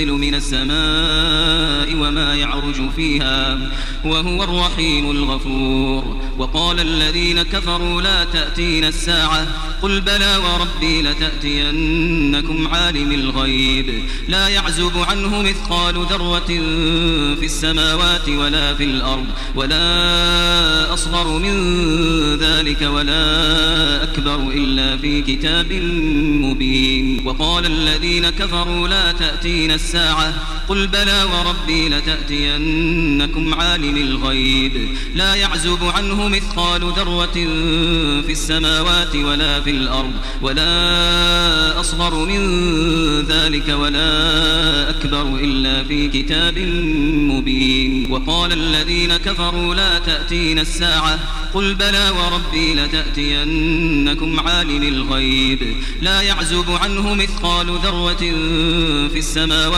من السماء وما يعرج فيها وهو الرحيم الغفور. وقال الذين كفروا لا تأتين الساعة. قل بلى وربي لتأتينكم عالم الغيب. لا يعزب عنه مثقال ذرة في السماوات ولا في الأرض. ولا أصغر من ذلك ولا أكبر إلا في كتاب مبين. وقال الذين كفروا لا تأتين الساعة. قل بلى وربي لتأتينكم عالم الغيب. لا يعزب عنه مثقال ذرة في السماوات ولا في الأرض. ولا أصغر من ذلك ولا أكبر إلا في كتاب مبين. وقال الذين كفروا لا تأتين الساعة. قل بلى وربي لتأتينكم عالم الغيب. لا يعزب عنه مثقال ذرة في السماوات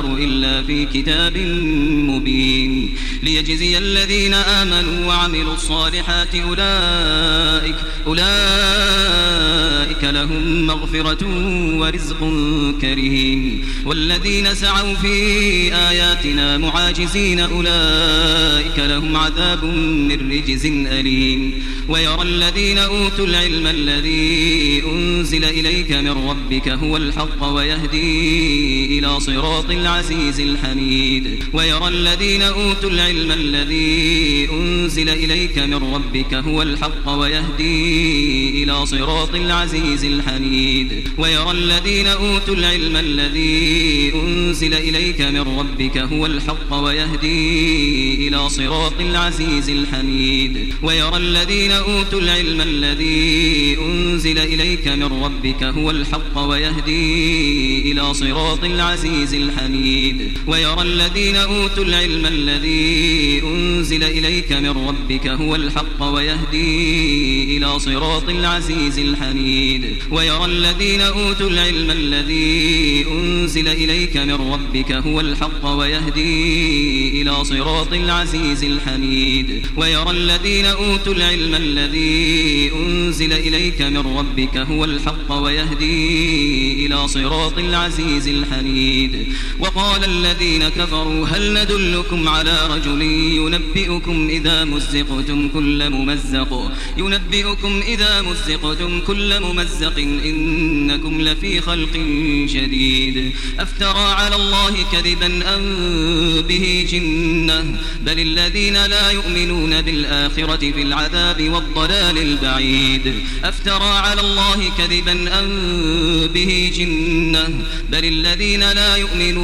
إلا في كتاب مبين ليجزي الذين آمنوا وعملوا الصالحات أولئك أولئك لهم مغفرة ورزق كريم والذين سعوا في آياتنا معاجزين أولئك لهم عذاب من رجز أليم ويرى الذين أوتوا العلم الذي أنزل إليك من ربك هو الحق ويهدي إلى صراط العزيز الحميد. ويرى الذين أوتوا العلم الذي أنزل إليك من ربك هو الحق ويهدي إلى صراط العزيز الحميد. ويرى الذين أوتوا العلم الذي أنزل إليك من ربك هو الحق ويهدي إلى صراط العزيز الحميد. ويرى الذين أوتوا العلم الذي أنزل إليك من ربك هو الحق ويهدي إلى صراط العزيز الحميد. ويرى الذين أوتوا العلم الذي أنزل إليك من ربك هو الحق ويهدي إلى صراط العزيز الحميد. ويرى الذين أوتوا العلم الذي أنزل إليك من ربك هو الحق ويهدي إلى صراط العزيز الحميد. ويرى الذين أوتوا العلم الذي أنزل إليك من ربك هو الحق ويهدي إلى صراط العزيز الحميد. وقال الذين كفروا هل ندلكم على رجل ينبئكم إذا مزقتم كل ممزق؟ ينبئكم إذا مزقتم كل ممزق إنكم لفي خلق شديد. أفترى على الله كذبا أم به جنة؟ بل الذين لا يؤمنون بالآخرة في العذاب والضلال البعيد. أفترى على الله كذبا أم به جنة؟ بل الذين لا يؤمنون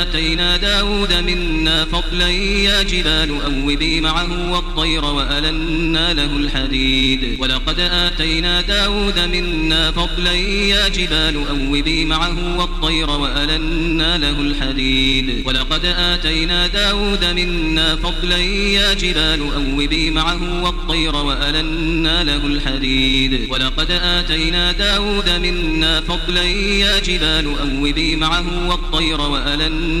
آتينا داود منا فضلا يا جبال أوبي معه والطير وألنا له الحديد. ولقد آتينا داود منا فضلا يا جبال أوبي معه والطير وألنا له الحديد. ولقد آتينا داود منا فضلا يا جبال أوبي معه والطير وألنا له الحديد. ولقد آتينا داود منا فضلا يا جبال أوبي معه والطير وألنا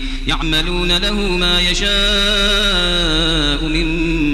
يعملون له ما يشاء من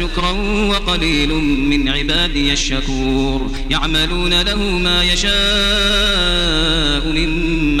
شكرا وقليل من عبادي الشكور. يعملون له ما يشاء من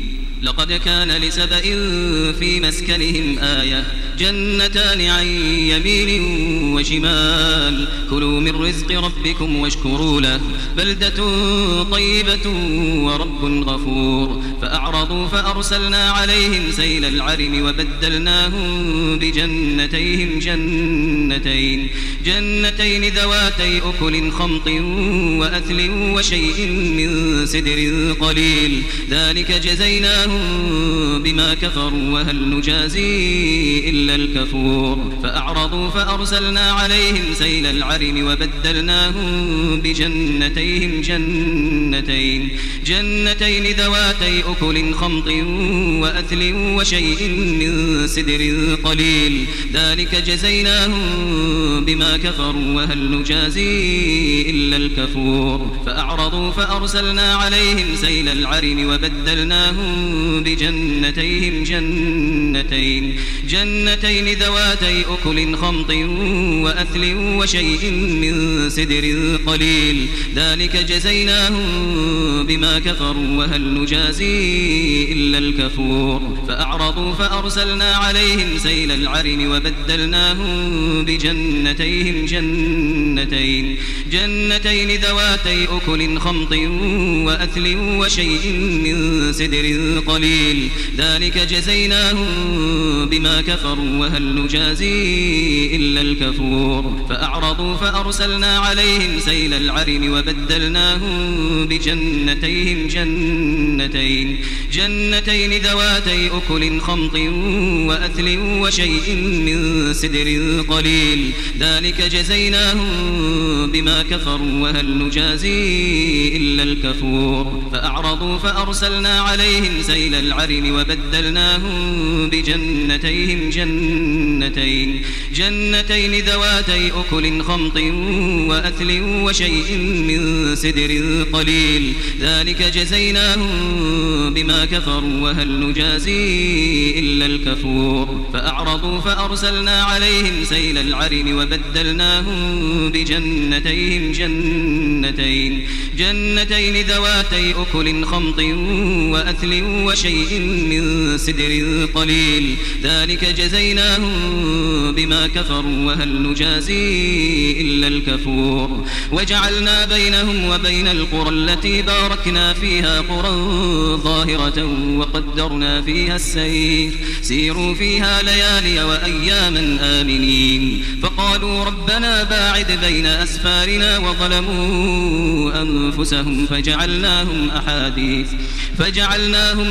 لقد كان لسبأ في مسكنهم آية جنتان عن يمين وشمال. كلوا من رزق ربكم واشكروا له. بلدة طيبة ورب غفور. فأعرضوا فأرسلنا عليهم سيل العرم وبدلناهم بجنتيهم جنتين. جنتين ذواتي أكل خمط وأثل وشيء من سدر قليل. ذلك جزيناهم بما كفروا وهل نجازي إلا الكفور. فأعرضوا فأرسلنا عليهم سيل العرم وبدلناهم بجنتيهم جنتين. جنتين ذواتي أكل خمط وأثل وشيء من سدر قليل. ذلك جزيناهم بما كفروا وهل نجازي إلا الكفور. فأعرضوا فأرسلنا عليهم سيل العرم وبدلناهم بجنتيهم جنتين جنتين ذواتي أكل خمط وأثل وشيء من سدر قليل. ذلك جزيناهم بما كفروا وهل نجازي إلا الكفور. فأعرضوا فأرسلنا عليهم سيل العرم وبدلناهم بجنتيهم جنتين جنتين ذواتي أكل خمط وأثل وشيء من سدر قليل ذلك جزيناهم بما كفروا وهل نجازي إلا الكفور. فأعرضوا فأرسلنا عليهم سيل العرم وبدلناهم بجنتيهم جنتين. جنتين ذواتي أكل خمط وأثل وشيء من سدر قليل. ذلك جزيناهم بما كفروا وهل نجازي إلا الكفور. فأعرضوا فأرسلنا عليهم سيل العرم وبدلناهم بجنتيهم جنتين. جنتين ذواتي أكل خمط وأثل وشيء من سدر قليل. ذلك جزيناهم بما كفروا وهل نجازي إلا الكفور. فأعرضوا فأرسلنا عليهم سيل العرم وبدلناهم بجنتيهم جنتين. جنتين ذواتي أكل خمط وأثل وشيء من سدر قليل. ذلك جزيناهم بما كفروا وهل نجازي إلا الكفور. وجعلنا بينهم وبين القرى التي باركنا فيها قرى ظاهرة وقدرنا فيها السير. سيروا فيها ليالي وأياما آمنين. فقالوا ربنا باعد بين أسفارنا وظلموا أنفسهم فجعلناهم أحاديث. فجعلناهم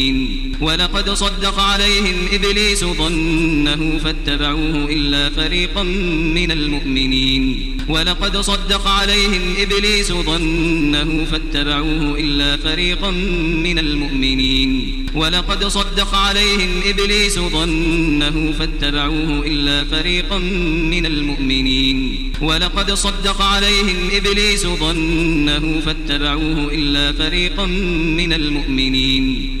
ولقد صدق عليهم إبليس ظنه فاتبعوه إلا فريقا من المؤمنين. ولقد صدق عليهم إبليس ظنه فاتبعوه إلا فريقا من المؤمنين. ولقد صدق عليهم إبليس ظنه فاتبعوه إلا فريقا من المؤمنين. ولقد صدق عليهم إبليس ظنه فاتبعوه إلا فريقا من المؤمنين.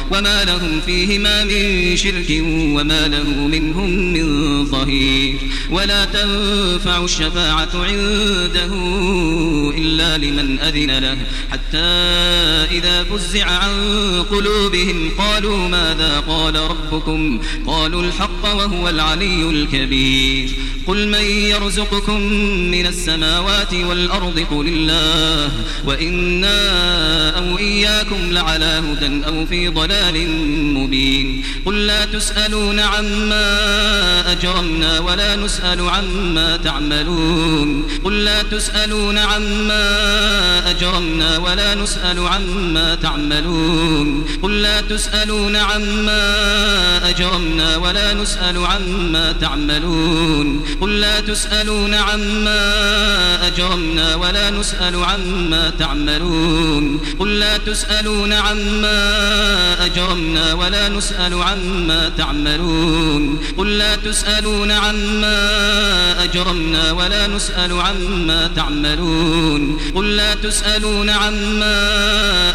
وما لهم فيهما من شرك وما له منهم من ظهير. ولا تنفع الشفاعة عنده إلا لمن أذن له. حتى إذا فزع عن قلوبهم قالوا ماذا قال ربكم؟ قالوا الحق وهو العلي الكبير. قل من يرزقكم من السماوات والأرض قل الله. وإنا أو إياكم لعلى هدى أو في ضلال مبين. قل لا تسألون عما أجرمنا ولا نسأل عما تعملون. قل لا تسألون عما أجرمنا ولا نسأل عما تعملون. قل لا تسألون عما أجرمنا ولا نسأل عما تعملون. قل لا تسألون عما أجرمنا ولا نسأل عما تعملون. قل لا تسألون عما أجرمنا ولا نسأل عما تعملون قل لا تسألون عما أجرمنا ولا نسأل عما تعملون قل لا تسألون عما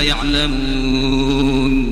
يعلمون.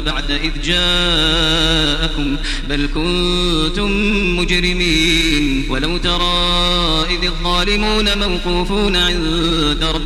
بعد إذ جاءكم بل كنتم مجرمين. ولو ترى إذ الظالمون موقوفون عند ربهم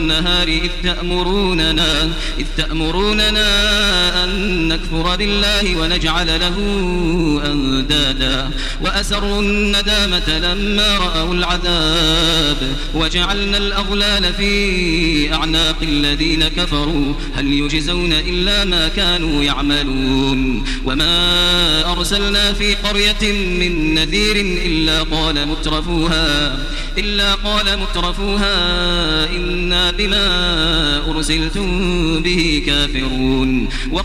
إذ تأمروننا, إذ تأمروننا أن نكفر بالله ونجعل له أندادا. وأسروا الندامة لما رأوا العذاب وجعلنا الأغلال في أعناق الذين كفروا. هل يجزون إلا ما كانوا يعملون؟ وما أرسلنا في قرية من نذير إلا قال مترفوها إلا قال مترفوها إنا بما أرسلتم به كافرون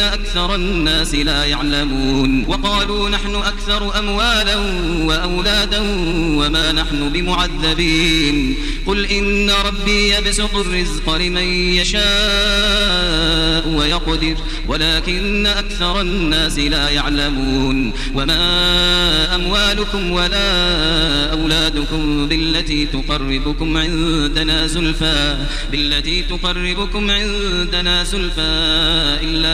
أكثر الناس لا يعلمون وقالوا نحن أكثر أموالا وأولادا وما نحن بمعذبين قل إن ربي يبسط الرزق لمن يشاء ويقدر ولكن أكثر الناس لا يعلمون وما أموالكم ولا أولادكم بالتي تقربكم عندنا زلفى بالتي تقربكم عندنا زلفى إلا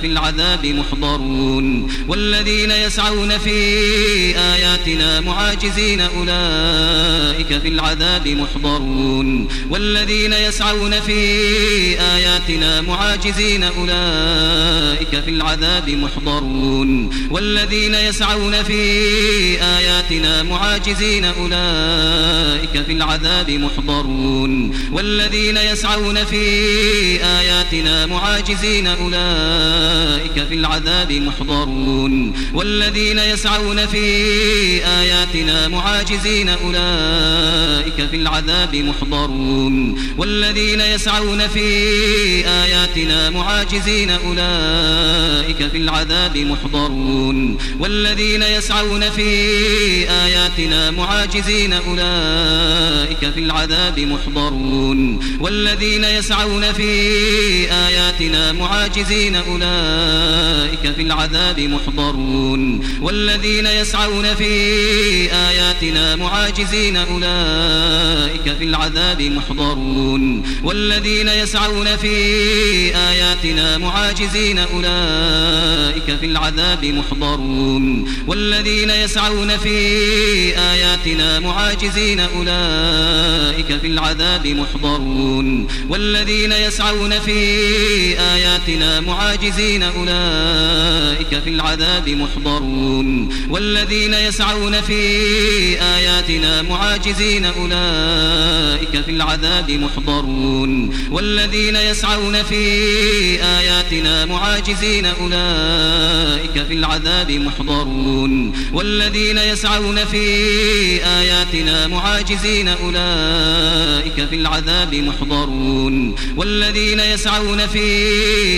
في العذاب محضرون والذين يسعون في آياتنا معاجزين أولئك في العذاب محضرون والذين يسعون في آياتنا معاجزين أولئك في العذاب محضرون والذين يسعون في آياتنا معاجزين أولئك في العذاب محضرون والذين يسعون في آياتنا معاجزين أولئك في العذاب محضرون والذين يسعون في آياتنا معاجزين أولئك في العذاب محضرون والذين يسعون في آياتنا معاجزين أولئك في العذاب محضرون والذين يسعون في آياتنا معاجزين أولئك في العذاب محضرون والذين يسعون في آياتنا معاجزين أولئك في العذاب محضرون والذين يسعون في آياتنا معاجزين أولئك في العذاب محضرون والذين يسعون في آياتنا معاجزين أولئك في العذاب محضرون والذين يسعون في آياتنا معاجزين أولئك في العذاب محضرون والذين يسعون في آياتنا معاجزين أولئك في العذاب محضرون والذين يسعون في آياتنا معاجزين أولئك في العذاب محضرون والذين يسعون في آياتنا معاجزين أولئك في العذاب محضرون والذين يسعون في آياتنا معاجزين أولئك في العذاب محضرون والذين يسعون في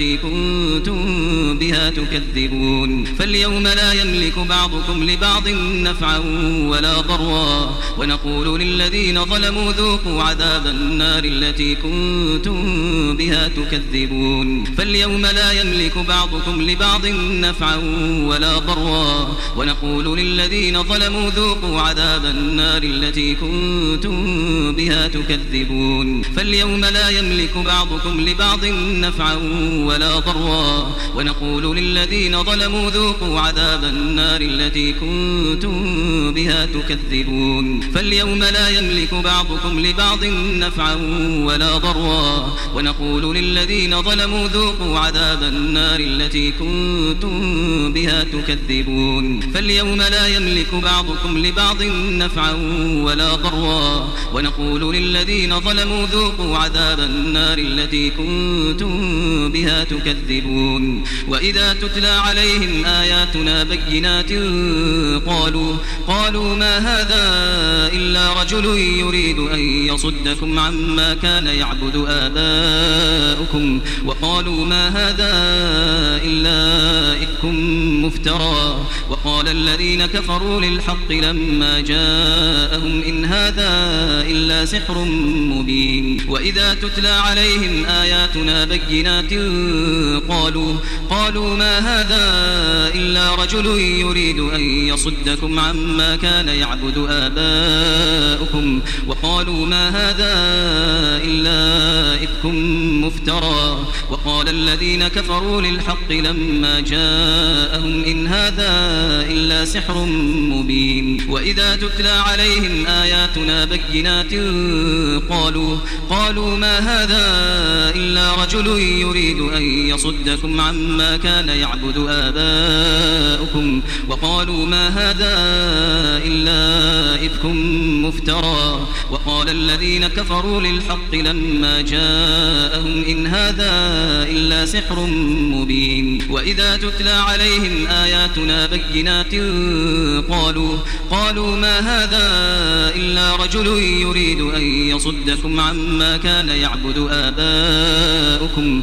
كنتم بها تكذبون. فاليوم لا يملك بعضكم لبعض نفعا ولا ضرا. ونقول للذين ظلموا ذوقوا عذاب النار التي كنتم بها تكذبون. فاليوم لا يملك بعضكم لبعض نفعا ولا ضرا. ونقول للذين ظلموا ذوقوا عذاب النار التي كنتم بها تكذبون. فاليوم لا يملك بعضكم لبعض نفعا ولا ضرا. ونقول للذين ظلموا ذوقوا عذاب النار التي كنتم بها تكذبون. فاليوم لا يملك بعضكم لبعض نفعا ولا ضرا. ونقول للذين ظلموا ذوقوا عذاب النار التي كنتم بها تكذبون. فاليوم لا يملك بعضكم لبعض نفعا ولا ضرا. ونقول للذين ظلموا ذوقوا عذاب النار التي كنتم بها تكذبون. وإذا تتلى عليهم آياتنا بينات قالوا قالوا ما هذا إلا رجل يريد أن يصدكم عما كان يعبد آباؤكم. وقالوا ما هذا إلا إفك مفترى. وقال الذين كفروا للحق لما جاءهم إن هذا إلا سحر مبين. وإذا تتلى عليهم آياتنا بينات قالوا قالوا ما هذا إلا رجل يريد أن يصدكم عما كان يعبد آباؤكم. وقالوا ما هذا إلا إفك مفترى. وقال الذين كفروا للحق لما جاءهم إن هذا إلا سحر مبين. وإذا تتلى عليهم آياتنا بينات قالوا قالوا ما هذا إلا رجل يريد أن يصدكم عما كان يعبد آباؤكم وقالوا ما هذا إلا إفك مفترى وقال الذين كفروا للحق لما جاءهم إن هذا إلا سحر مبين وإذا تتلى عليهم آياتنا بينات قالوا قالوا ما هذا إلا رجل يريد أن يصدكم عما كان يعبد آباؤكم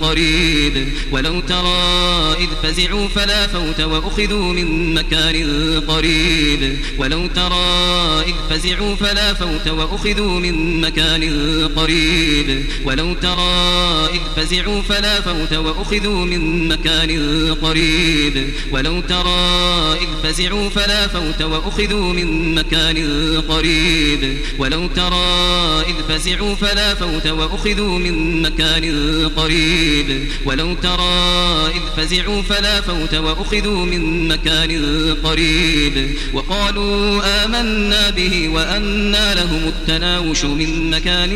قريب. ولو ترى إذ فزعوا فلا فوت وأخذوا من مكان قريب. ولو ترى إذ فزعوا فلا فوت وأخذوا من مكان قريب. ولو ترى إذ فزعوا فلا فوت وأخذوا من مكان قريب. ولو ترى إذ فزعوا فلا فوت وأخذوا من مكان قريب. ولو ترى إذ فزعوا فلا فوت وأخذوا من مكان قريب. ولو ترى إذ فزعوا فلا فوت وأخذوا من مكان قريب. وقالوا آمنا به وأنا لهم التناوش من مكان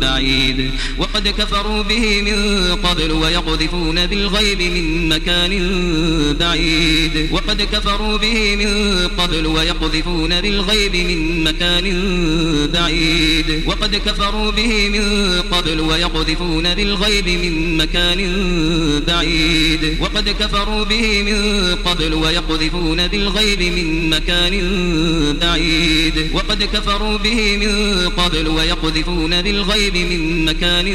بعيد. وقد كفروا به من قبل ويقذفون بالغيب من مكان بعيد. وقد كفروا به من قبل ويقذفون بالغيب من مكان بعيد. وقد كفروا به من قبل ويقذفون بالغيب من مكان بعيد. وقد كفروا به من قبل ويقذفون بالغيب من مكان بعيد. وقد كفروا به من قبل ويقذفون بالغيب من مكان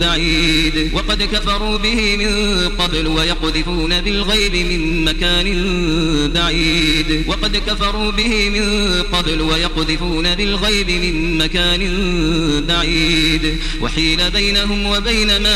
بعيد. وقد كفروا به من قبل ويقذفون بالغيب من مكان بعيد. وقد كفروا به من قبل ويقذفون بالغيب من مكان بعيد. وحيل بينهم وبين ما